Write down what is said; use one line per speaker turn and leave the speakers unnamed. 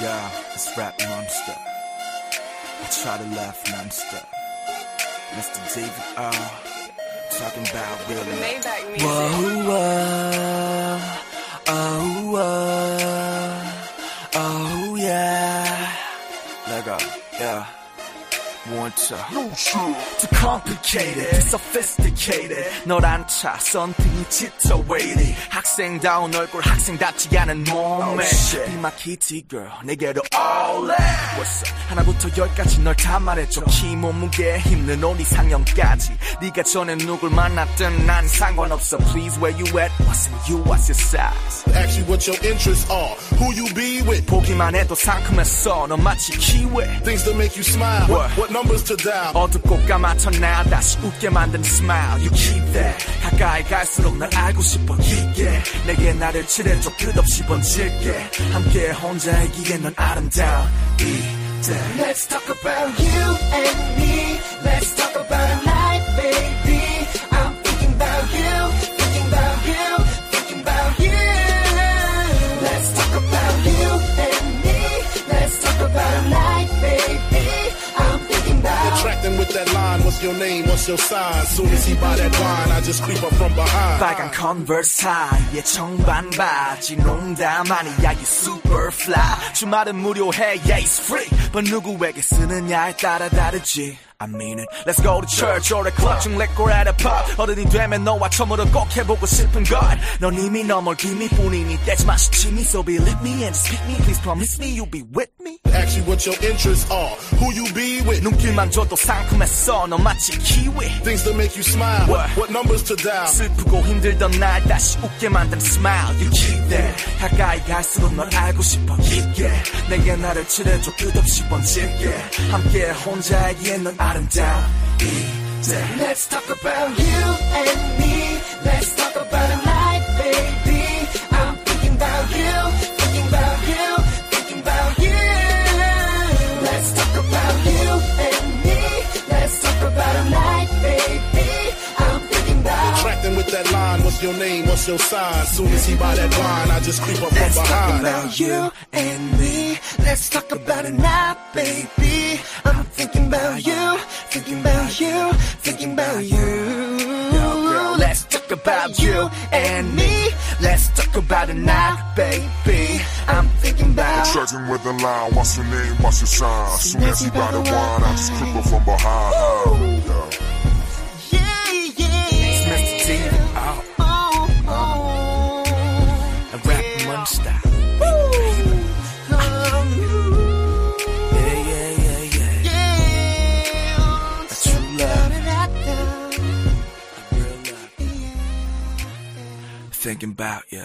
Yeah, it's rap monster. I try to laugh non-stop. Mr. David R. Talking about.
Maybach music.
Whoa, whoa, oh, whoa, oh, yeah. Let go, yeah One, two. Too complicated, too sophisticated. 널 차, something 짙어 waiting. 학생다운 얼굴, 학생답지 않은 몸매. Be my kitty girl, 내게로 all in. What's up? 하나부터 열까지 널 다 말해줘. 키, 몸무게, 힘든 옷 이상형까지. 네가 전에 누굴 만났든 난 상관없어. Please, where you at? What's in you? What's your size?
Ask you what your interests are, who you be with,
보기만 해도 상큼했어. 너 마치 키웨.
things that make you smile,
What?
what numbers to dial.
어둡고 까맣던 나 다시 웃게 만든 smile. You keep that. 가까이 갈수록 널 알고 싶어. 깊게. 내게 나를 칠해줘. 끝없이 번질게. 함께 혼자이기에 넌 아름다운 이때 Let's talk about you and me
what's your name, what's your sign? Soon as he buy that wine, I just creep up from behind.
빨간 컨버스 사이에 청반 바지 농담 아니야 you super fly 주말은 무료해 yeah it's free but 누구에게 쓰느냐에 따라 다르지 I mean it Let's go to church or a club 중 let go at a pub 어른이 되면 너와 처음으로 꼭 해보고 싶은 것넌 이미 너멀 기미뿐이니 떼지 마 시침이 So believe me and just pick me Please promise me you'll be with me
Ask you what your interests are, who you be with,
눈길만 줘도 상큼했어 너 마치 키위
things that make you smile,
What?
what numbers to dial.
슬프고 힘들던 날 다시 웃게 만든 smile You keep that 가까이 갈수록 널 알고 싶어 깊게 내게 나를 칠해줘 끝없이 번질게 함께 혼자이기에 넌 아름다운 이때 Let's talk about you and me Let's talk about a
that line, what's your name, what's your sign? Soon as he buy that wine, I just creep up from
Let's talk
behind.
about you and me. Let's talk about it now, baby. I'm thinking about you, thinking about you, thinking about you. Let's talk about you and me. Let's talk about it now, baby. I'm thinking about.
Trudging with the line, what's your name, what's your sign? Soon as he buy the wine, I just creep up from behind.
Thinking about you.